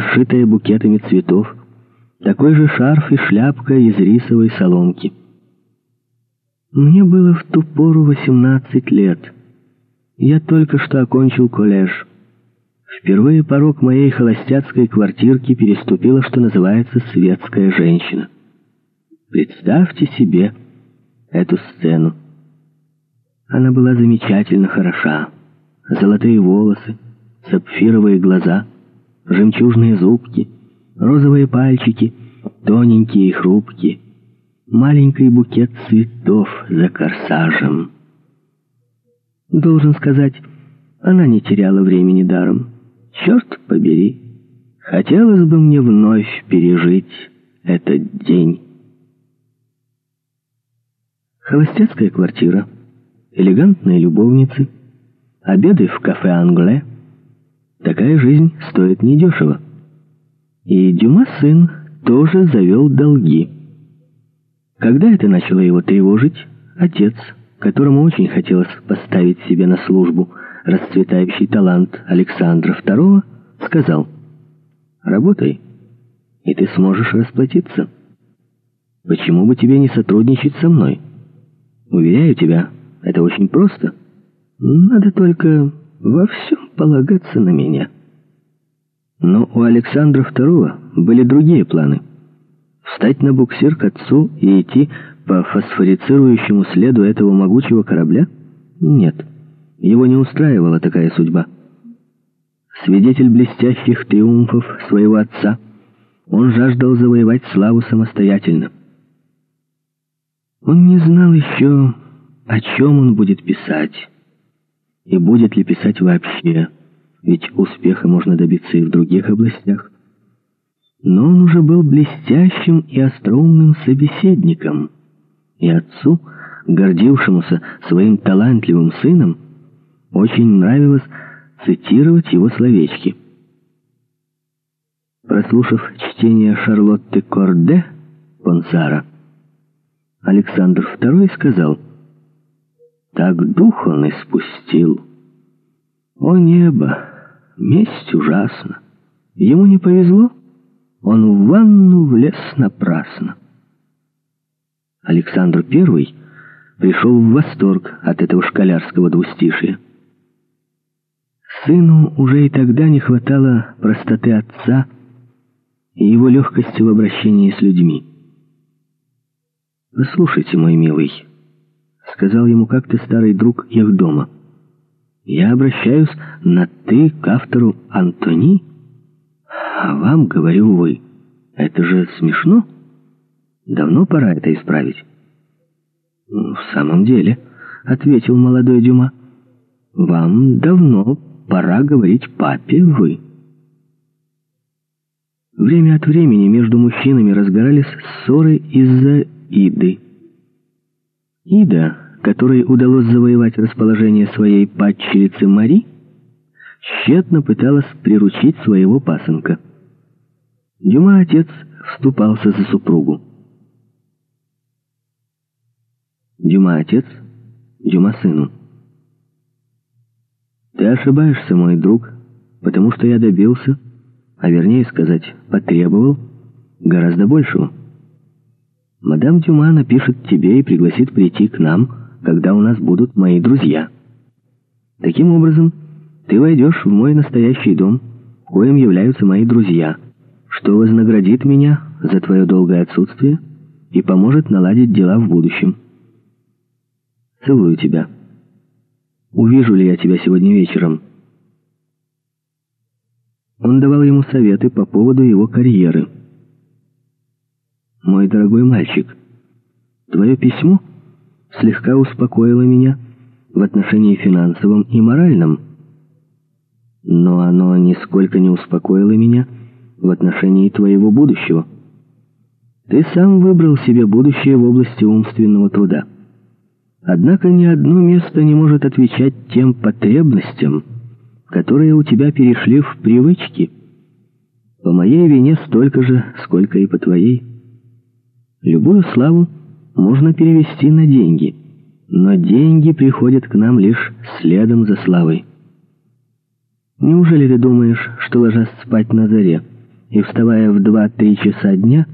расшитая букетами цветов, такой же шарф и шляпка из рисовой соломки. Мне было в ту пору 18 лет. Я только что окончил колледж. Впервые порог моей холостяцкой квартирки переступила, что называется, светская женщина. Представьте себе эту сцену. Она была замечательно хороша. Золотые волосы, сапфировые глаза, жемчужные зубки, розовые пальчики, тоненькие и хрупкие, маленький букет цветов за корсажем. Должен сказать, она не теряла времени даром. Черт побери, хотелось бы мне вновь пережить этот день. Холостяцкая квартира, элегантные любовницы, обеды в кафе «Англе». Такая жизнь стоит недешево. И Дюма сын тоже завел долги. Когда это начало его тревожить, отец, которому очень хотелось поставить себе на службу расцветающий талант Александра II, сказал, «Работай, и ты сможешь расплатиться. Почему бы тебе не сотрудничать со мной? Уверяю тебя, это очень просто. Надо только во всем полагаться на меня». Но у Александра II были другие планы. Встать на буксир к отцу и идти по фосфорицирующему следу этого могучего корабля? Нет, его не устраивала такая судьба. Свидетель блестящих триумфов своего отца, он жаждал завоевать славу самостоятельно. Он не знал еще, о чем он будет писать, и будет ли писать вообще, ведь успеха можно добиться и в других областях. Но он уже был блестящим и остроумным собеседником, и отцу, гордившемуся своим талантливым сыном, очень нравилось цитировать его словечки. Прослушав чтение Шарлотты Корде Понсара, Александр II сказал, «Так дух он испустил. О небо, месть ужасна. Ему не повезло?» Он в ванну влез напрасно. Александр I пришел в восторг от этого школярского двустишия. Сыну уже и тогда не хватало простоты отца и его легкости в обращении с людьми. «Послушайте, мой милый», — сказал ему как-то старый друг их дома, — «я обращаюсь на «ты» к автору Антони, а вам говорю вы. Это же смешно. Давно пора это исправить. «В самом деле», — ответил молодой Дюма, — «вам давно пора говорить папе «вы». Время от времени между мужчинами разгорались ссоры из-за Иды. Ида, которой удалось завоевать расположение своей падчерицы Мари, тщетно пыталась приручить своего пасынка. Дюма отец вступался за супругу. Дюма отец, Дюма сыну. Ты ошибаешься, мой друг, потому что я добился, а вернее сказать, потребовал гораздо большего. Мадам Дюма напишет тебе и пригласит прийти к нам, когда у нас будут мои друзья. Таким образом, ты войдешь в мой настоящий дом, коим являются мои друзья — что вознаградит меня за твое долгое отсутствие и поможет наладить дела в будущем. Целую тебя. Увижу ли я тебя сегодня вечером?» Он давал ему советы по поводу его карьеры. «Мой дорогой мальчик, твое письмо слегка успокоило меня в отношении финансовом и моральном, но оно нисколько не успокоило меня в отношении твоего будущего. Ты сам выбрал себе будущее в области умственного труда. Однако ни одно место не может отвечать тем потребностям, которые у тебя перешли в привычки. По моей вине столько же, сколько и по твоей. Любую славу можно перевести на деньги, но деньги приходят к нам лишь следом за славой. Неужели ты думаешь, что ложась спать на заре, и вставая в два-три часа дня,